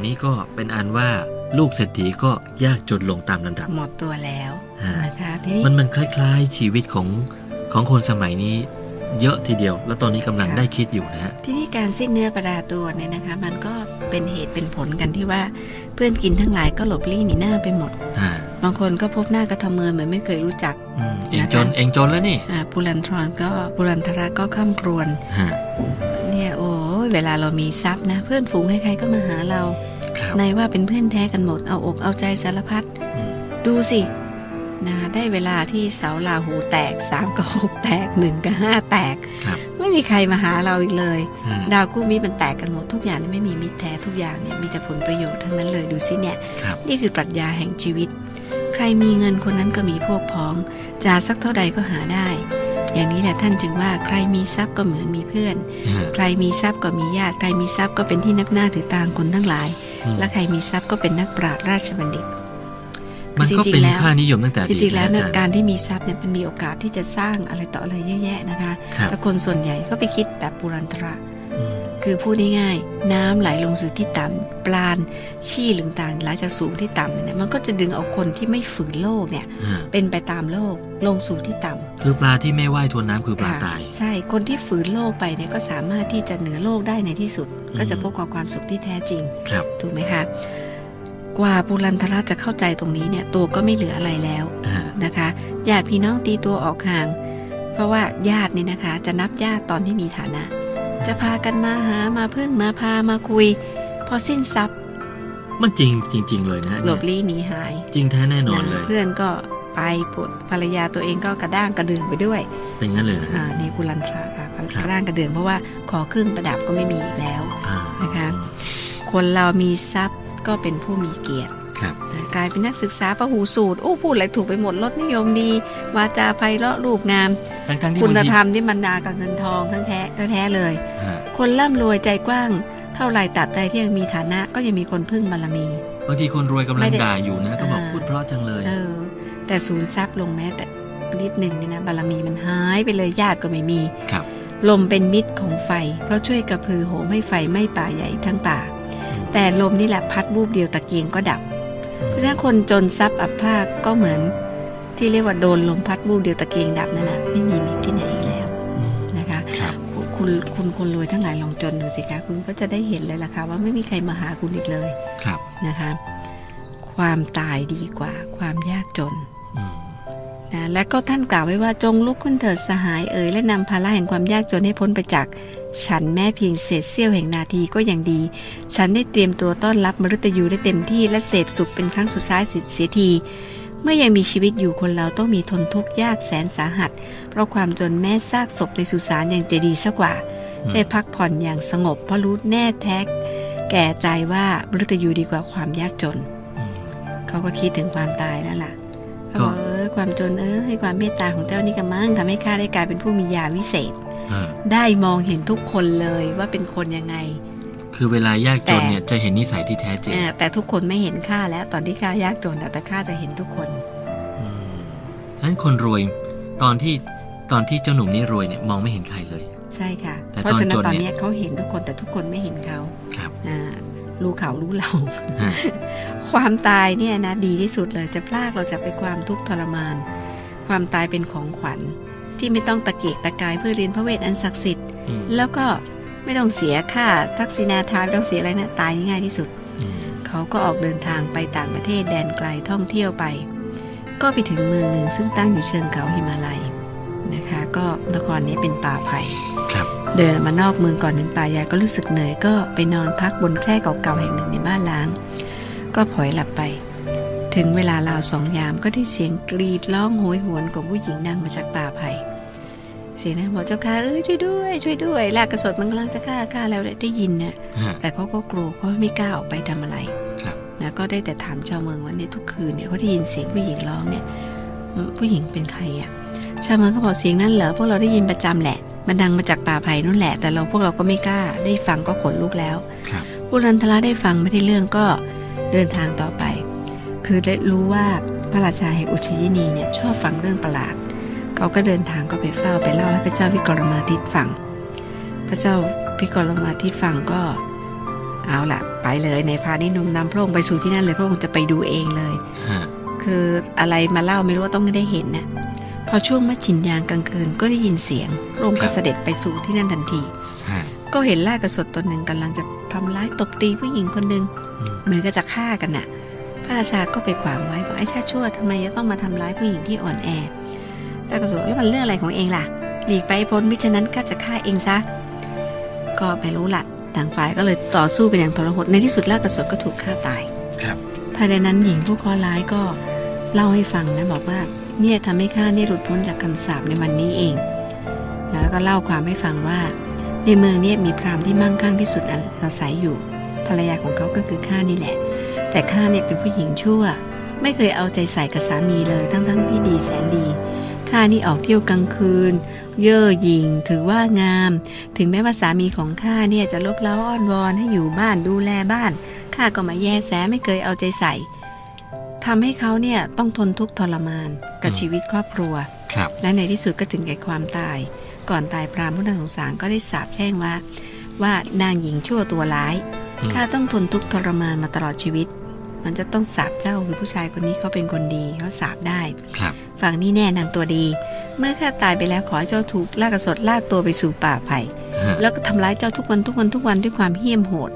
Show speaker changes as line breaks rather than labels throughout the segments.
งนี้ก็เป็นอันว่าลูกเศรษฐีก็ยากจนลงตามลำดับ
หมดตัวแล้ว
ฮะ
นะคะทีนี้
มันมันคล้ายๆชีวิตของของคนสมัยนี้เยอะทีเดียว แล้วตอนนี้กำลัง
ค่ะ
ได้คิดอยู่นะฮะ
ที่นี่การสิ้นเนื้อประดาตัวเนี่ยนะคะ มันก็เป็นเหตุเป็นผลกันที่ว่าเพื่อนกินทั้งหลายก็หลบลี่หนีหน้าไปหมด
อ่า
บางคนก็พบหน้าก็ทำเมินเหมือนไม่เคยรู้จัก
อืมเอง
นะคะ
จนเองจนแล้วนี่
อ่าปุรันทรก็ปุรันทระก็ข้ามครวน
ฮะ
เนี่ยโอ้ยเวลาเรามีทรัพย์นะ เพื่อนฝูงใครๆก็มาหาเรา
ครับ
ในว่าเป็นเพื่อนแท้กันหมดเอาอกเอาใจสารพัด
อืม
ดูสินะคะได้เวลาที่เสาลาหูแตกสามกับหกแตกหนึ่งกับห้าแตก
ครับ
ไม่มีใครมาหาเราอีกเลย
ฮะ
ดาวคู่มิตรมันแตกกันหมดทุกอย่างเนี่ยไม่มีมิตรแท้ทุกอย่างเนี่ยมีแต่ผลประโยชน์ทั้งนั้นเลยดูสิเนี่ย
ครับ
นี่คือปรัชญาแห่งชีวิต ใครมีเงินคนนั้นก็มีพวกพ้องจะสักเท่าใดก็หาได้ อย่างนี้แหละท่านจึงว่าใครมีทรัพย์ก็เหมือนมีเพื่อน
ฮะ
ใครมีทรัพย์ก็มีญาติใครมีทรัพย์ก็เป็นที่นับหน้าถือตาคนทั้งหลาย
อืม
และใครมีทรัพย์ก็เป็นนักปราชญ์ราชบัณฑิต
มันก็
จริงๆ
เป็น
แล้ว
ค่านิยมตั้งแต่อ
จ
ดีต
ริงๆแล้ว
นะ
นะ
อาจารย์
การที่มีทรัพย์เนี่ยมันมีโอกาสที่จะสร้างอะไรต่ออะไรเยอะแยะนะคะ
ครับ
แต่คนส่วนใหญ่ก็ไปคิดแบบปุรันตระ
อืม
คือพูดง่ายๆน้ำไหลลงสู่ที่ต่ำปลานชี่หรือต่างๆไหลจากสูงที่ต่ำเนี่ยมันก็จะดึงเอาคนที่ไม่ฝืนโลกเนี่ย
ฮะ
เป็นไปตามโลกลงสู่ที่ต่ำ
คือปลาที่ไม่ว่ายทวนน้ำคือปลา
ค่ะ
ตาย
ใช่คนที่ฝืนโลกไปเนี่ยก็สามารถที่จะเหนือโลกได้ในที่สุด
อืม
ก็จะพบกับความสุขที่แท้จริง
ครับ
ถูกไหมคะกว่าปุรันทราจะเข้าใจตรงนี้เนี่ยตัวก็ไม่เหลืออะไรแล้ว
ฮะ
นะคะญาติพี่น้องตีตัวออกห่าง เพราะว่าญาตินี่นะคะ จะนับญาติตอนที่มีฐานะ จะพากันมาหามาพึ่งมาพามาคุย พอสิ้นทรัพย์
มันจริงจริง ๆ เลยนะฮะ
หลบลี้หนีหาย
จริงแท้แน่นอน
นะ
เลย
เพื่อนก็ไปปวดภรรยาตัวเองก็กระด้างกระเดืองไปด้วย
เป็นงั้นเลยนะ
อ่า
ฮะ
นี่กุลันทราค่ะ
ครับ
กระด้างกระเดืองเพราะว่าขอเครื่องประดับก็ไม่มีอีกแล้ว
อ่า
นะคะคนเรามีทรัพย์ก็เป็นผู้มีเกียรติ
ครับ
นะ กลายเป็นนักศึกษาประหูสูตรโอ้พูดอะไรถูกไปหมดรสนิยมดี วาจาไพเราะรูปงาม
ทั้งทั้งๆที่
คุณ
บางที
ธรรมที่มันดากับเงินทองทั้งแท้แท้ๆเลย
ฮะ
คนร่ำรวยใจกว้าง เท่าไรตับใดที่ยังมีฐานะก็ยังมีคนพึ่งบารมี
บางทีคนรวยกำลั
ไม่
ง
ได้
ด่าอยู่นะก็บอก
อ่า
พูดเพราะจังเลย
เออแต่ศูนย์ทรัพย์ลงแม้แต่นิดหนึ่งเนี่ยนะบารมีมันหายไปเลยญาติก็ไม่มี
ครับ
ลมเป็นมิตรของไฟ เพราะช่วยกระพือโหมให้ไฟไหม้ป่าใหญ่ทั้งป่า
อืม
แต่ลมนี่แหละพัดวูบเดียวตะเกียงก็ดับ เพราะฉะนั้นคนจนทรัพย์อับภาคก็เหมือนที่เรียกว่าโดนลมพัดวูบเดียวตะเกียงดับนั่นนะไม่มีมิตรที่ไหนอีกแล้ว
อืม
นะคะ
ครับ
คุณคุณคนรวยทั้งหลายลองจนดูสิคะคุณก็จะได้เห็นเลยล่ะค่ะว่าไม่มีใครมาหาคุณอีกเลย
ครับ
นะคะความตายดีกว่า ความยากจน
อืม
นะและก็ท่านกล่าวไว้ว่าจงลุกขึ้นเถิดสหายเอ๋ยและนำภาระแห่งความยากจนให้พ้นไปจาก ฉันแม้เพียงเศษเสี้ยวแห่งนาทีก็ยังดี ฉันได้เตรียมตัวต้อนรับมฤตยูได้เต็มที่และเสพสุขเป็นครั้งสุดท้ายเสียที เมื่อยังมีชีวิตอยู่คนเราต้องมีทนทุกข์ยากแสนสาหัส เพราะความจนแม้ซากศพในสุสานยังจะดีสักกว่า
อืม
ได้พักผ่อนอย่างสงบเพราะรู้แน่แท้แก่ใจว่ามฤตยูดีกว่าความยากจน
อืม
เขาก็คิดถึงความตายแล้วล่ะเขา
ก็
บอกเออความจนเออให้ความเมตตาของเจ้านี่กำมังทำให้ข้าได้กลายเป็นผู้มียาวิเศษ
อ่า
ได้มองเห็นทุกคนเลยว่าเป็นคนยังไง
คือเวลายากจน
แต่
เนี่ยจะเห็นนิสัยที่แท้จริง
เออแต่ทุกคนไม่เห็นข้าแล้วตอนที่ข้ายากจนแต่ข้าจะเห็นทุกคน
อืมนั้นคนรวยตอนที่ตอนที่เจ้าหนุ่มนี่รวยเนี่ยมองไม่เห็นใครเลย
ใช่ค่ะ
แต่
เพราะฉะนั้น
ตอนจน
ตอน
เนี่ย
เนี้ยเขาเห็นทุกคนแต่ทุกคนไม่เห็นเขา
ครับ
อ่ารู้เขารู้เรา
ฮะ
ความตายเนี่ยนะดีที่สุดเลยจะพลากเราจากไปความทุกข์ทรมาน ความตายเป็นของขวัญ ที่ไม่ต้องตะเกียกตะกายเพื่อเรียนพระเวทอันศักดิ์สิทธิ์
อืม
แล้วก็ไม่ต้องเสียค่าทักษิณาทานไม่ต้องเสียอะไรนะตายง่ายที่สุด
อืม
เขาก็ออกเดินทางไปต่างประเทศแดนไกลท่องเที่ยวไป ก็ไปถึงเมืองหนึ่งซึ่งตั้งอยู่เชิงเขาหิมาลัยนะคะ ก็นครนี้เป็นป่าไผ่
ครับ
เดินมานอกเมืองก่อนถึงป่าใหญ่ก็รู้สึกเหนื่อยก็ไปนอนพักบนแคร่เก่าๆแห่งหนึ่งในบ้านล้าง ก็ผลอยหลับไป ถึงเวลาราวสองยามก็ได้เสียงกรีดร้องโหยหวนของผู้หญิงดังมาจากป่าไผ่ เสียงนั้นบอกเจ้าค่ะเอ้ยช่วยด้วย ช่วยด้วยลากกระสดมันกำลังจะฆ่าฆ่าแล้วได้ยินน่ะ
ฮะ
แต่เขาก็กลัวเขาไม่กล้าออกไปทำอะไร
ครับ
นะก็ได้แต่ถามชาวเมืองว่าเนี่ยทุกคืนเนี่ยเขาได้ยินเสียงผู้หญิงร้องเนี่ยอืมผู้หญิงเป็นใครอะ่ะชาวเมืองก็บอกเสียงนั้นเหรอพวกเราได้ยินประจำแหละ มันดังมาจากป่าไผ่นู่นแหละ แต่เราพวกเราก็ไม่กล้าได้ฟังก็ขนลุกแล้ว
ครับ
ผู้รันทละได้ฟังไม่ได้เรื่องก็เดินทางต่อไป คือได้รู้ว่าพระราชาแห่งอุชยินีเนี่ยชอบฟังเรื่องประหลาด เขาก็เดินทางก็ไปเฝ้าไปเล่าให้พระเจ้าวิกรมาทิตฟัง พระเจ้าวิกรมาทิตฟังก็เอาล่ะไปเลยในพานิหนุ่มนำพระองค์ไปสู่ที่นั่นเลยพระองค์จะไปดูเองเลย
ฮะ
คืออะไรมาเล่าไม่รู้ว่าต้องได้เห็นนะพอช่วงมัดจินยางกลางคืนก็ได้ยินเสียงพระองค์ก็เสด็จไปสู่ที่นั่นทันที
ฮะ
ก็เห็นล่ากระสดตนหนึ่งกำลังจะทำร้ายตบตีผู้หญิงคนหนึ่ง
อืม
เหมือนก็จะฆ่ากันน่ะพระราชาก็ไปขวางไว้บอกไอ้ชาติชั่วทำไมจะต้องมาทำร้ายผู้หญิงที่อ่อนแอ ล่ากระสดแล้วมันเรื่องอะไรของเองล่ะ หลีกไปให้พ้นมิฉะนั้นก็จะฆ่าเองซะ ก็ไม่รู้ละต่างฝ่ายก็เลยต่อสู้กันอย่างทรหดในที่สุดล่ากระสดก็ถูกฆ่าตาย
ครับ
ทันใดนั้นหญิงผู้เคราะห์ร้ายก็เล่าให้ฟังนะบอกว่าเนี่ยทำให้ข้าเนี่ยหลุดพ้นจากคำสาปในวันนี้เอง แล้วก็เล่าความให้ฟังว่า ในเมืองเนี่ยมีพราหมณ์ที่มั่งคั่งที่สุดอาศัยอยู่ ภรรยาของเขาก็คือข้านี่แหละ แต่ข้าเนี่ยเป็นผู้หญิงชั่ว ไม่เคยเอาใจใส่กับสามีเลยทั้งๆที่ดีแสนดี ข้านี่ออกเที่ยวกลางคืน เย่อหยิ่งถือว่างาม ถึงแม้ว่าสามีของข้าเนี่ยจะลบเล้าอ้อนวอนให้อยู่บ้านดูแลบ้านข้าก็มาแย่แสไม่เคยเอาใจใส่ทำให้เขาเนี่ยต้องทนทุกข์ทรมานกับ
อืม
ชีวิตครอบครัว
ครับ
และในที่สุดก็ถึงแก่ความตาย ก่อนตายพรามผู้น่าสงสารก็ได้สาปแช่งว่า ว่านางหญิงชั่วตัวร้าย
อืม
ข้าต้องทนทุกข์ทรมานมาตลอดชีวิต มันจะต้องสาปเจ้าคือผู้ชายคนนี้เขาเป็นคนดีเขาสาปได้
ครับ
ฝั่งนี้แน่นางตัวดี เมื่อข้าตายไปแล้วขอให้เจ้าถูกลากกระสดลากตัวไปสู่ป่าไผ่
ฮะ
แล้วก็ทำร้ายเจ้าทุกวันทุกวันทุกวันด้วยความเหี้ยมโหด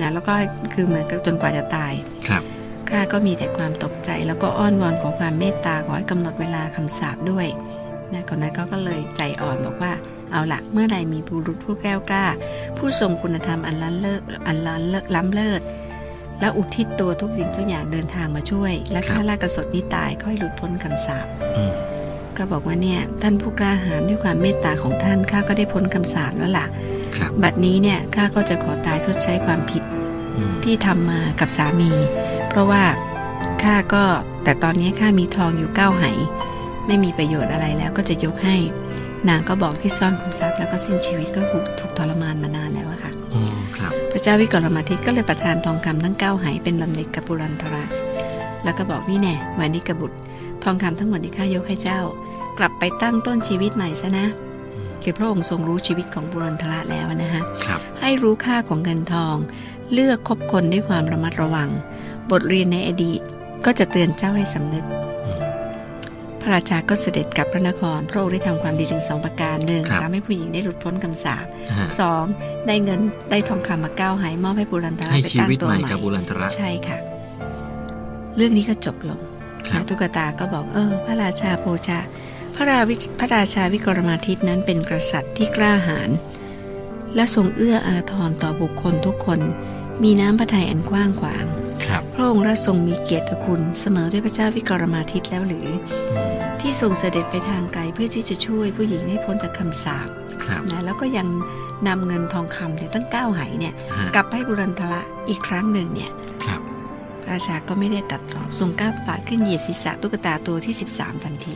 นะแล้วก็คือเหมือนกับจนกว่าจะตาย
ครับ
ข้าก็มีแต่ความตกใจแล้วก็อ้อนวอนขอความเมตตาขอให้กำหนดเวลาคำสาปด้วยนะคนนั้นเขาก็เลยใจอ่อนบอกว่าเอาละเมื่อใดมีบุรุษผู้แกล้วกล้า ผู้ทรงคุณธรรมอันล้ำเลิศอันล้ำเลิศล้ำเลิศ แล้วอุทิศตัวทุกสิ่งทุกอย่างเดินทางมาช่วย และข้าลากกระสดนี้ตายค่อยหลุดพ้นคำสาป
อืม
ก็บอกว่าเนี่ยท่านผู้กล้าหาญด้วยความเมตตาของท่านข้าก็ได้พ้นคำสาปแล้วล่ะ
ครับ
บัดนี้เนี่ยข้าก็จะขอตายชดใช้ความผิด
อืม
ที่ทำมากับสามี เพราะว่าข้าก็แต่ตอนนี้ข้ามีทองอยู่เก้าไหไม่มีประโยชน์อะไรแล้วก็จะยกให้ นางก็บอกที่ซ่อนคุมทรัพย์แล้วก็สิ้นชีวิตก็ถูกถูกทรมานมานานแล้วอะค่ะ จ้าวิกรมาทิตก็เลยประทานทองคำทั้งเก้าไหเป็นบำเหน็จกับปุรันทระแล้วก็บอกนี่แน่วานิกบุตร ทองคำทั้งหมดที่ข้ายกให้เจ้า กลับไปตั้งต้นชีวิตใหม่ซะนะ
อืม
คือพระองค์ทรงรู้ชีวิตของปุรันทระแล้วนะคะ
ครับ
ให้รู้ค่าของเงินทอง เลือกคบคนด้วยความระมัดระวัง บทเรียนในอดีตก็จะเตือนเจ้าให้สำนึก
อืม
พ ระราชาก็เสด็จกลับพระนคร พระองค์ได้ทำความดีถึงสองประการหนึ่ง
ครับ
ทำให้ผู้หญิงได้หลุดพ้นคำสาป
ฮะ
สองได้เงินได้ทองคำมาเก้าไหมอบให้ปุรันทระ
ให้
ไป
ชี
ตั้ง
วิต
ตัว
ใหม่
ใหม่
กับบุรันทระ
ใช่ค่ะ เรื่องนี้ก็จบลง
ครับ
แล้วตุ๊กตาก็บอกเออ พระราชาโพชาพระราวิพระราชาวิกรมาทิตนั้นเป็นกษัตริย์ที่กล้าหาญและทรงเอื้ออาทรต่อบุคคลทุกคน มีน้ำพระทัยอันกว้างขวาง
ครับ
พระองค์ราชทรงมีเกียรติคุณเสมอด้วยพระเจ้าวิกรมาทิตแล้วหรือ
อืม
ที่ทรงเสด็จไปทางไกลเพื่อที่จะช่วยผู้หญิงให้พ้นจากคำสาป
ครับ
นะแล้วก็ยังนำเงินทองคำเนี่ยตั้งเก้าไหเนี่ย
ฮะ
กลับให้บุรันทละอีกครั้งหนึ่งเนี่ย
ครับ
พระราชาก็ไม่ได้ตัดรอบทรงก้าวปาดขึ้นเหยียบศีรษะตุ๊กตาตัวที่ 13 ทันที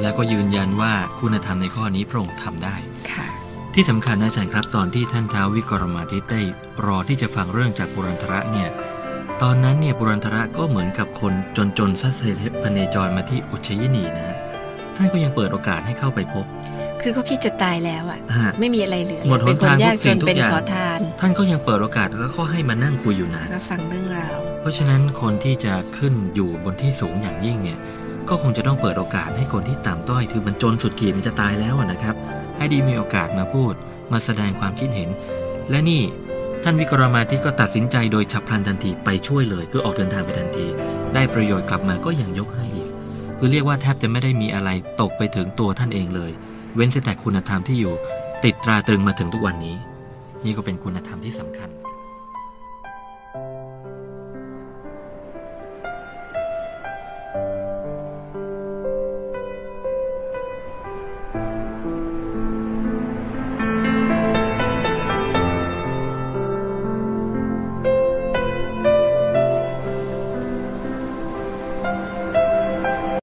แล้วก็ยืนยันว่าคุณธรรมในข้อนี้พระองค์ทำได้
ค่ะ
ที่สำคัญนะอาจารย์ครับตอนที่ท่านท้าววิกรมาทิตได้รอที่จะฟังเรื่องจากบุรันทระเนี่ย ตอนนั้นเนี่ยบุรันทระก็เหมือนกับคนจนจนๆซัดเซพเนจรมาที่อุชยนีนะท่านก็ยังเปิดโอกาสให้เข้าไปพบ
คือเขาคิดจะตายแล้วอะ
ฮะ
ไม่มีอะไรเหลือ
หมดหน
เป็นคน
ทาง
ยาก
ทุก
จ
สิ่
น
งทุก
เป็น
อย่าง
ขอทาน
ท่านก็ยังเปิดโอกาสแล้วก็ให้มานั่งคุยอยู่นาน
ก็ฟังเรื่องราว
เพราะฉะนั้นคนที่จะขึ้นอยู่บนที่สูงอย่างยิ่งเนี่ย ก็คงจะต้องเปิดโอกาสให้คนที่ต่ำต้อยคือมันจนสุดขีดมันจะตายแล้วอะนะครับ ให้ไดีมีโอกาสมาพูด มาแสดงความคิดเห็น และนี่ ท่านวิกรมาที่ก็ตัดสินใจโดยฉับพลันทันทีไปช่วยเลย คือออกเดินทางไปทันที ได้ประโยชน์กลับมาก็ยังยกให้อีก คือเรียกว่าแทบจะไม่ได้มีอะไรตกไปถึงตัวท่านเองเลย เว้นแต่คุณธรรมที่อยู่ ติดตราตรึงมาถึงทุกวันนี้ นี่ก็เป็นคุณธรรมที่สำคัญ